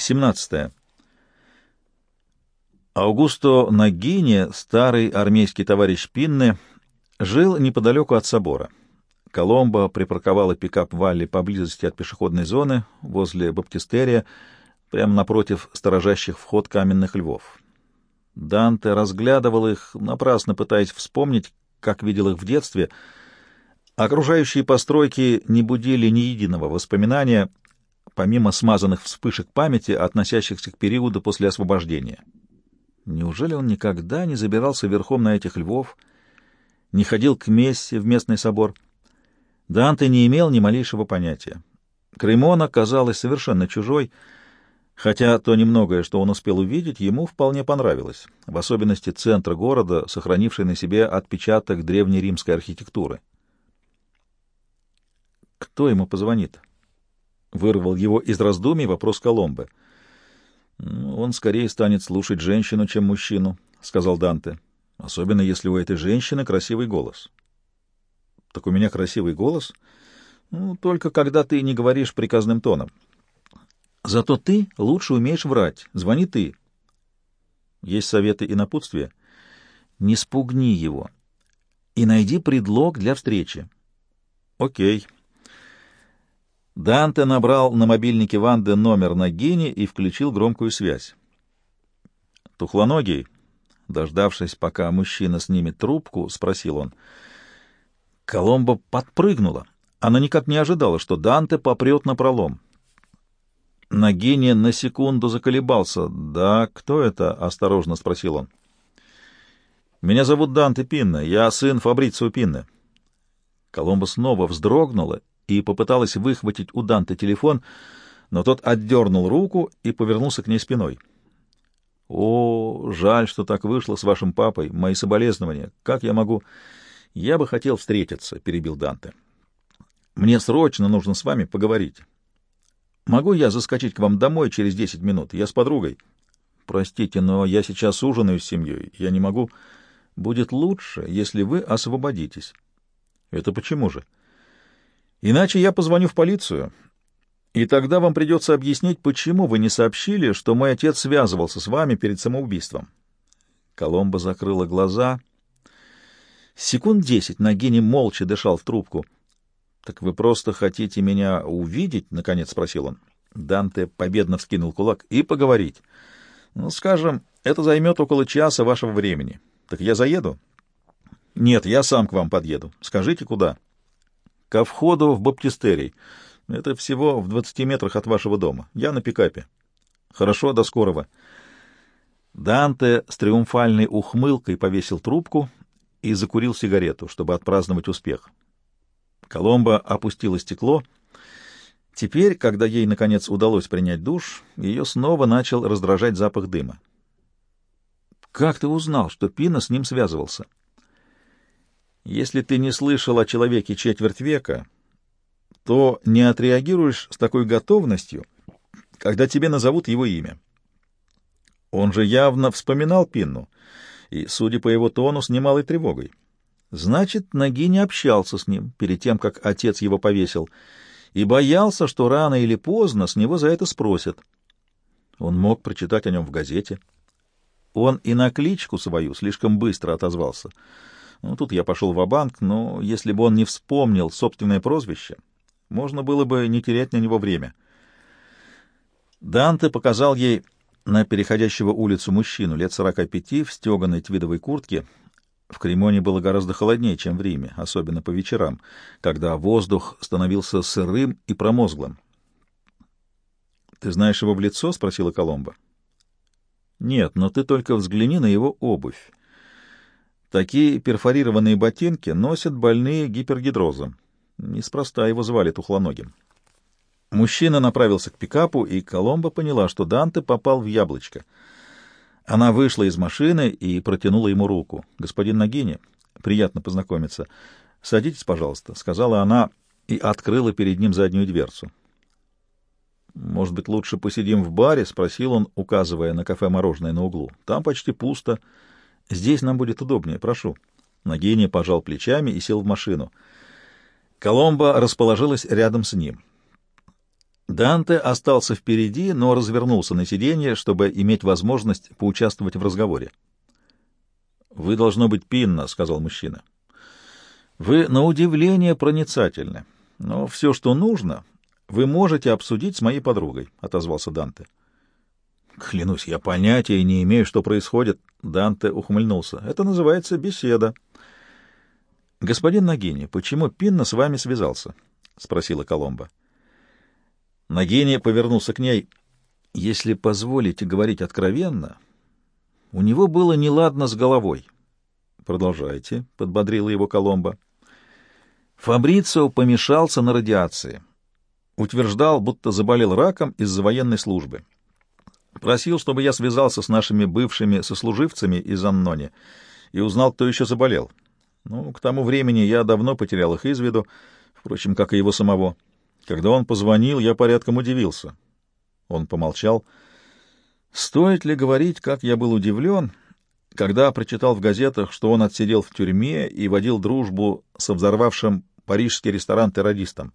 17. Аугусто Нагини, старый армейский товарищ Пинны, жил неподалеку от собора. Коломбо припарковала пикап Валли поблизости от пешеходной зоны, возле баптистерия, прямо напротив сторожащих вход каменных львов. Данте разглядывал их, напрасно пытаясь вспомнить, как видел их в детстве. Окружающие постройки не будили ни единого воспоминания, помимо смазанных вспышек памяти, относящихся к периоду после освобождения. Неужели он никогда не забирался верхом на этих львов, не ходил к мессе в местный собор? Данте не имел ни малейшего понятия. Кремона казалась совершенно чужой, хотя то немногое, что он успел увидеть, ему вполне понравилось, в особенности центра города, сохранивший на себе отпечаток древнеримской архитектуры. Кто ему позвонит? Вырвал его из раздумий вопрос Коломбо. «Ну, «Он скорее станет слушать женщину, чем мужчину», — сказал Данте. «Особенно, если у этой женщины красивый голос». «Так у меня красивый голос?» «Ну, только когда ты не говоришь приказным тоном». «Зато ты лучше умеешь врать. Звони ты». «Есть советы и напутствия?» «Не спугни его и найди предлог для встречи». «Окей». Данте набрал на мобильнике Ванды номер Нагини и включил громкую связь. Тухлоногий, дождавшись, пока мужчина снимет трубку, спросил он. Коломбо подпрыгнула. Она никак не ожидала, что Данте попрет на пролом. Нагини на секунду заколебался. «Да, кто это?» — осторожно спросил он. «Меня зовут Данте Пинна. Я сын Фабрицио Пинны». Коломбо снова вздрогнула и попыталась выхватить у Данте телефон, но тот отдернул руку и повернулся к ней спиной. «О, жаль, что так вышло с вашим папой. Мои соболезнования. Как я могу...» «Я бы хотел встретиться», — перебил Данте. «Мне срочно нужно с вами поговорить. Могу я заскочить к вам домой через десять минут? Я с подругой». «Простите, но я сейчас ужинаю с семьей. Я не могу...» «Будет лучше, если вы освободитесь». «Это почему же?» Иначе я позвоню в полицию, и тогда вам придется объяснить, почему вы не сообщили, что мой отец связывался с вами перед самоубийством. Коломба закрыла глаза. Секунд десять Нагини молча дышал в трубку. — Так вы просто хотите меня увидеть? — наконец спросил он. Данте победно вскинул кулак. — И поговорить. Ну, скажем, это займет около часа вашего времени. Так я заеду? — Нет, я сам к вам подъеду. Скажите, куда? — ко входу в баптистерий. Это всего в двадцати метрах от вашего дома. Я на пикапе. Хорошо, до скорого. Данте с триумфальной ухмылкой повесил трубку и закурил сигарету, чтобы отпраздновать успех. Коломба опустила стекло. Теперь, когда ей, наконец, удалось принять душ, ее снова начал раздражать запах дыма. «Как ты узнал, что Пина с ним связывался?» Если ты не слышал о человеке четверть века, то не отреагируешь с такой готовностью, когда тебе назовут его имя. Он же явно вспоминал Пинну, и, судя по его тону, с немалой тревогой. Значит, Наги не общался с ним перед тем, как отец его повесил, и боялся, что рано или поздно с него за это спросят. Он мог прочитать о нем в газете. Он и на кличку свою слишком быстро отозвался — ну, тут я пошел в банк но если бы он не вспомнил собственное прозвище, можно было бы не терять на него время. Данте показал ей на переходящего улицу мужчину лет сорока пяти в стеганой твидовой куртке. В Кремоне было гораздо холоднее, чем в Риме, особенно по вечерам, когда воздух становился сырым и промозглым. — Ты знаешь его в лицо? — спросила Коломба. — Нет, но ты только взгляни на его обувь. Такие перфорированные ботинки носят больные гипергидрозом. Неспроста его звали Тухлоногим. Мужчина направился к пикапу, и Коломба поняла, что Данте попал в яблочко. Она вышла из машины и протянула ему руку. «Господин Нагини, приятно познакомиться. Садитесь, пожалуйста», — сказала она и открыла перед ним заднюю дверцу. «Может быть, лучше посидим в баре?» — спросил он, указывая на кафе-мороженое на углу. «Там почти пусто». Здесь нам будет удобнее, прошу. Нагини пожал плечами и сел в машину. Коломба расположилась рядом с ним. Данте остался впереди, но развернулся на сиденье, чтобы иметь возможность поучаствовать в разговоре. «Вы должно быть Пинна», — сказал мужчина. «Вы, на удивление, проницательны, но все, что нужно, вы можете обсудить с моей подругой», — отозвался Данте. «Клянусь, я понятия не имею, что происходит», — Данте ухмыльнулся. «Это называется беседа». «Господин Нагини, почему Пинна с вами связался?» — спросила Коломба. Нагини повернулся к ней. «Если позволите говорить откровенно, у него было неладно с головой». «Продолжайте», — подбодрила его Коломба. Фабрицио помешался на радиации. Утверждал, будто заболел раком из-за военной службы. Просил, чтобы я связался с нашими бывшими сослуживцами из Аннони и узнал, кто еще заболел. Ну, к тому времени я давно потерял их из виду, впрочем, как и его самого. Когда он позвонил, я порядком удивился. Он помолчал. Стоит ли говорить, как я был удивлен, когда прочитал в газетах, что он отсидел в тюрьме и водил дружбу со взорвавшим парижский ресторан террористом?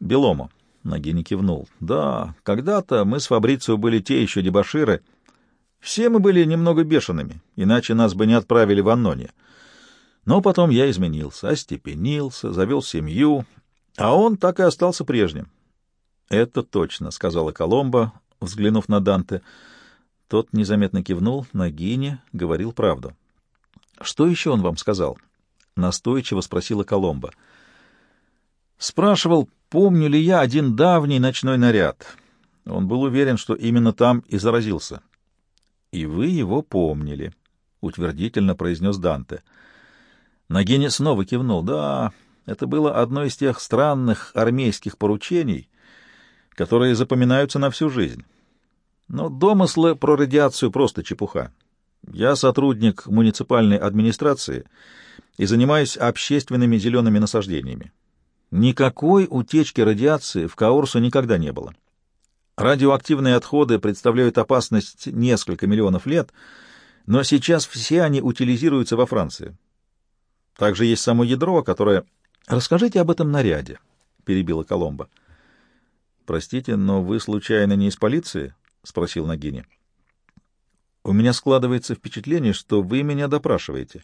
Беломо. Нагини кивнул. Да, когда-то мы с Фабрицио были те еще дебоширы. Все мы были немного бешеными, иначе нас бы не отправили в Анноне. Но потом я изменился, остепенился, завел семью, а он так и остался прежним. — Это точно, — сказала Коломба, взглянув на Данте. Тот незаметно кивнул, на Гине говорил правду. — Что еще он вам сказал? — настойчиво спросила Коломба. Спрашивал, помню ли я один давний ночной наряд. Он был уверен, что именно там и заразился. — И вы его помнили, — утвердительно произнес Данте. Нагини снова кивнул. — Да, это было одно из тех странных армейских поручений, которые запоминаются на всю жизнь. Но домыслы про радиацию просто чепуха. Я сотрудник муниципальной администрации и занимаюсь общественными зелеными насаждениями. Никакой утечки радиации в Каурсу никогда не было. Радиоактивные отходы представляют опасность несколько миллионов лет, но сейчас все они утилизируются во Франции. Также есть само ядро, которое Расскажите об этом наряде, перебила Коломба. Простите, но вы случайно не из полиции? спросил Нагини. У меня складывается впечатление, что вы меня допрашиваете.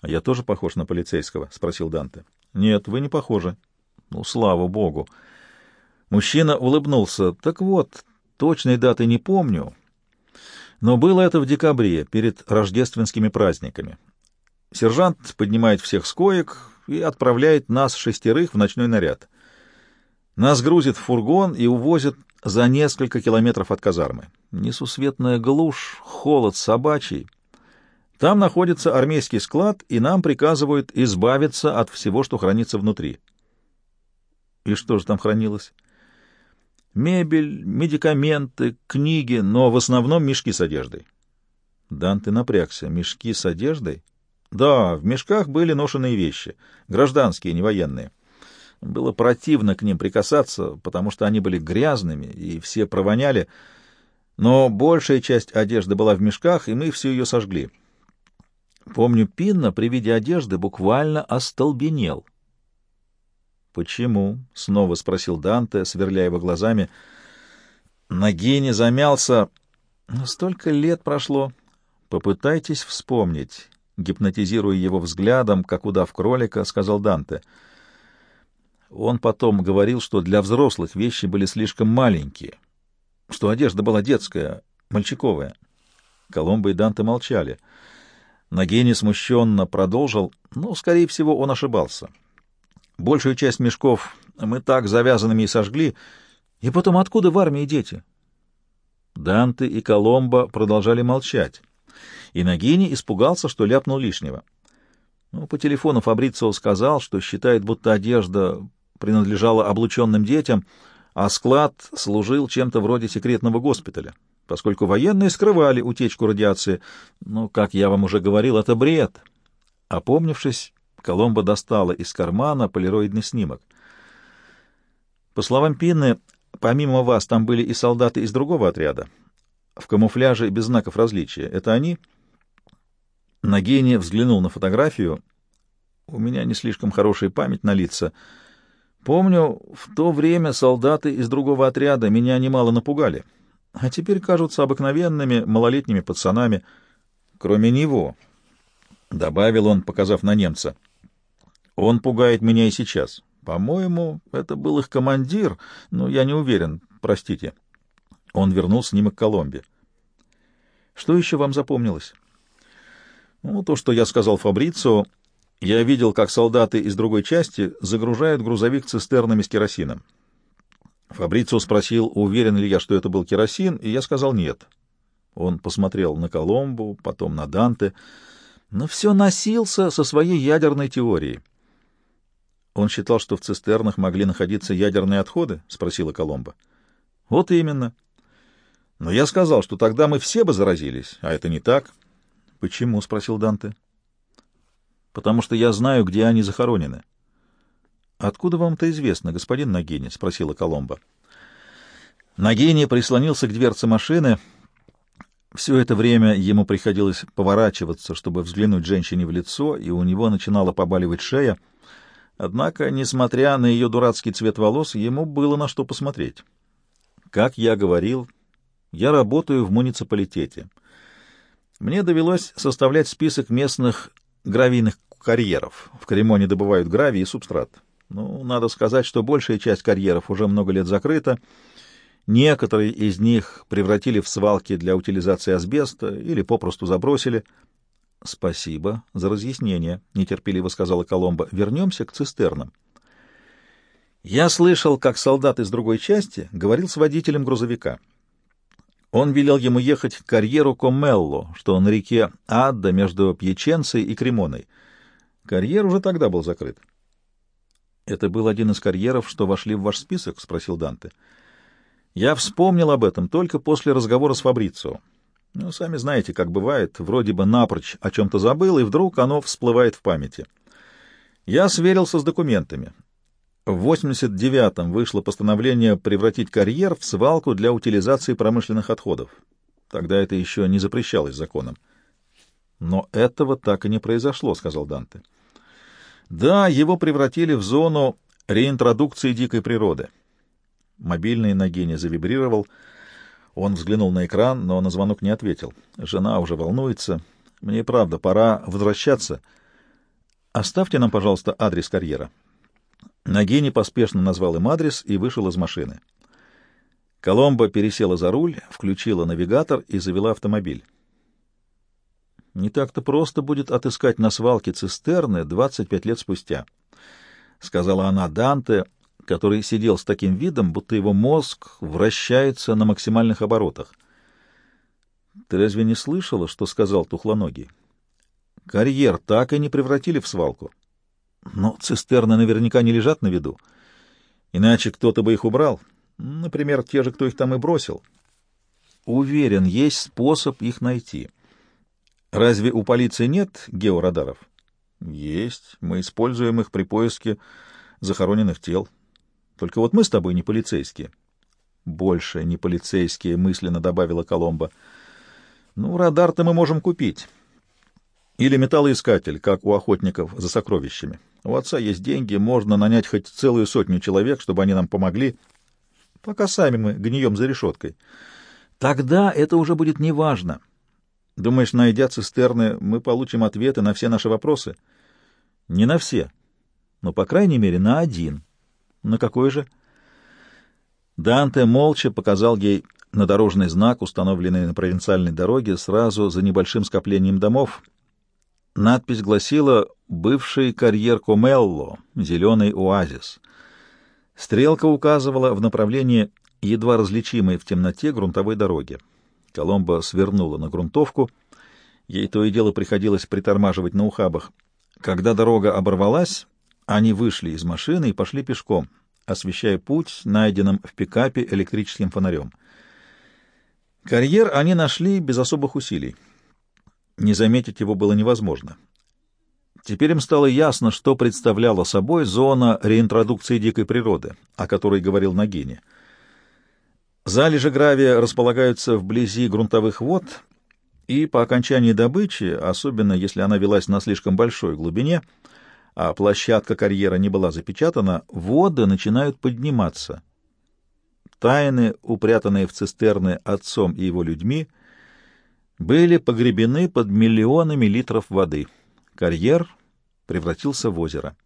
А я тоже похож на полицейского, спросил Данте. Нет, вы не похожи. Ну, слава богу. Мужчина улыбнулся. Так вот, точной даты не помню, но было это в декабре, перед рождественскими праздниками. Сержант поднимает всех с коек, и отправляет нас шестерых в ночной наряд. Нас грузит в фургон и увозят за несколько километров от казармы. Несусветная глушь, холод собачий. Там находится армейский склад, и нам приказывают избавиться от всего, что хранится внутри. И что же там хранилось? Мебель, медикаменты, книги, но в основном мешки с одеждой. Данте напрягся. Мешки с одеждой? Да, в мешках были ношеные вещи, гражданские, не военные. Было противно к ним прикасаться, потому что они были грязными, и все провоняли, но большая часть одежды была в мешках, и мы все ее сожгли. Помню, Пинна при виде одежды буквально остолбенел. «Почему?» — снова спросил Данте, сверляя его глазами. Нагини замялся. «Столько лет прошло. Попытайтесь вспомнить гипнотизируя его взглядом, как удав кролика, сказал Данте. Он потом говорил, что для взрослых вещи были слишком маленькие, что одежда была детская, мальчиковая. Коломбо и Данте молчали. Нагени смущенно продолжил, но, скорее всего, он ошибался. Большую часть мешков мы так завязанными и сожгли. И потом, откуда в армии дети? Данте и Коломбо продолжали молчать и Нагини испугался, что ляпнул лишнего. Ну, по телефону Фабрицио сказал, что считает, будто одежда принадлежала облученным детям, а склад служил чем-то вроде секретного госпиталя, поскольку военные скрывали утечку радиации. Но, как я вам уже говорил, это бред. Опомнившись, Коломбо достала из кармана полироидный снимок. По словам Пинны, помимо вас там были и солдаты из другого отряда, в камуфляже без знаков различия. Это они? Нагини взглянул на фотографию. У меня не слишком хорошая память на лица. Помню, в то время солдаты из другого отряда меня немало напугали, а теперь кажутся обыкновенными малолетними пацанами, кроме него, — добавил он, показав на немца. Он пугает меня и сейчас. По-моему, это был их командир, но я не уверен, простите. Он вернул снимок Коломбе. Что еще вам запомнилось? Ну, то, что я сказал Фабрицио, я видел, как солдаты из другой части загружают грузовик цистернами с керосином. Фабрицио спросил, уверен ли я, что это был керосин, и я сказал нет. Он посмотрел на Коломбу, потом на Данте, но все носился со своей ядерной теорией. Он считал, что в цистернах могли находиться ядерные отходы? — спросила Коломба. — Вот именно. Но я сказал, что тогда мы все бы заразились, а это не так. — Почему? — спросил Данте. — Потому что я знаю, где они захоронены. — Откуда вам это известно, господин Нагини? — спросила Коломба. Нагини прислонился к дверце машины. Все это время ему приходилось поворачиваться, чтобы взглянуть женщине в лицо, и у него начинала побаливать шея — Однако, несмотря на ее дурацкий цвет волос, ему было на что посмотреть. Как я говорил, я работаю в муниципалитете. Мне довелось составлять список местных гравийных карьеров. В Кремоне добывают гравий и субстрат. Ну, надо сказать, что большая часть карьеров уже много лет закрыта. Некоторые из них превратили в свалки для утилизации асбеста или попросту забросили — Спасибо за разъяснение, нетерпеливо сказала Коломба. Вернемся к цистернам. Я слышал, как солдат из другой части говорил с водителем грузовика. Он велел ему ехать к карьеру Комелло, что на реке Адда между Пьяченцей и Кремоной. Карьер уже тогда был закрыт. «Это был один из карьеров, что вошли в ваш список?» — спросил Данте. «Я вспомнил об этом только после разговора с Фабрицио. Ну, сами знаете, как бывает, вроде бы напрочь о чем-то забыл, и вдруг оно всплывает в памяти. Я сверился с документами. В 89-м вышло постановление превратить карьер в свалку для утилизации промышленных отходов. Тогда это еще не запрещалось законом. Но этого так и не произошло, — сказал Данте. Да, его превратили в зону реинтродукции дикой природы. Мобильный Нагини завибрировал — он взглянул на экран, но на звонок не ответил. Жена уже волнуется. Мне правда, пора возвращаться. Оставьте нам, пожалуйста, адрес карьера. Нагини поспешно назвал им адрес и вышел из машины. Коломба пересела за руль, включила навигатор и завела автомобиль. Не так-то просто будет отыскать на свалке цистерны 25 лет спустя, — сказала она Данте, который сидел с таким видом, будто его мозг вращается на максимальных оборотах. Ты разве не слышала, что сказал Тухлоногий? Карьер так и не превратили в свалку. Но цистерны наверняка не лежат на виду. Иначе кто-то бы их убрал. Например, те же, кто их там и бросил. Уверен, есть способ их найти. Разве у полиции нет георадаров? Есть. Мы используем их при поиске захороненных тел. Только вот мы с тобой не полицейские. Больше не полицейские, мысленно добавила Коломба. Ну, радар-то мы можем купить. Или металлоискатель, как у охотников за сокровищами. У отца есть деньги, можно нанять хоть целую сотню человек, чтобы они нам помогли, пока сами мы гнием за решеткой. Тогда это уже будет неважно. Думаешь, найдя цистерны, мы получим ответы на все наши вопросы? Не на все, но, по крайней мере, на один — на какой же? Данте молча показал ей на дорожный знак, установленный на провинциальной дороге, сразу за небольшим скоплением домов. Надпись гласила «Бывший карьер Комелло, зеленый оазис». Стрелка указывала в направлении едва различимой в темноте грунтовой дороги. Коломба свернула на грунтовку. Ей то и дело приходилось притормаживать на ухабах. Когда дорога оборвалась, они вышли из машины и пошли пешком, освещая путь найденным в пикапе электрическим фонарем. Карьер они нашли без особых усилий. Не заметить его было невозможно. Теперь им стало ясно, что представляла собой зона реинтродукции дикой природы, о которой говорил Нагини. Залежи гравия располагаются вблизи грунтовых вод, и по окончании добычи, особенно если она велась на слишком большой глубине, а площадка карьера не была запечатана, воды начинают подниматься. Тайны, упрятанные в цистерны отцом и его людьми, были погребены под миллионами литров воды. Карьер превратился в озеро.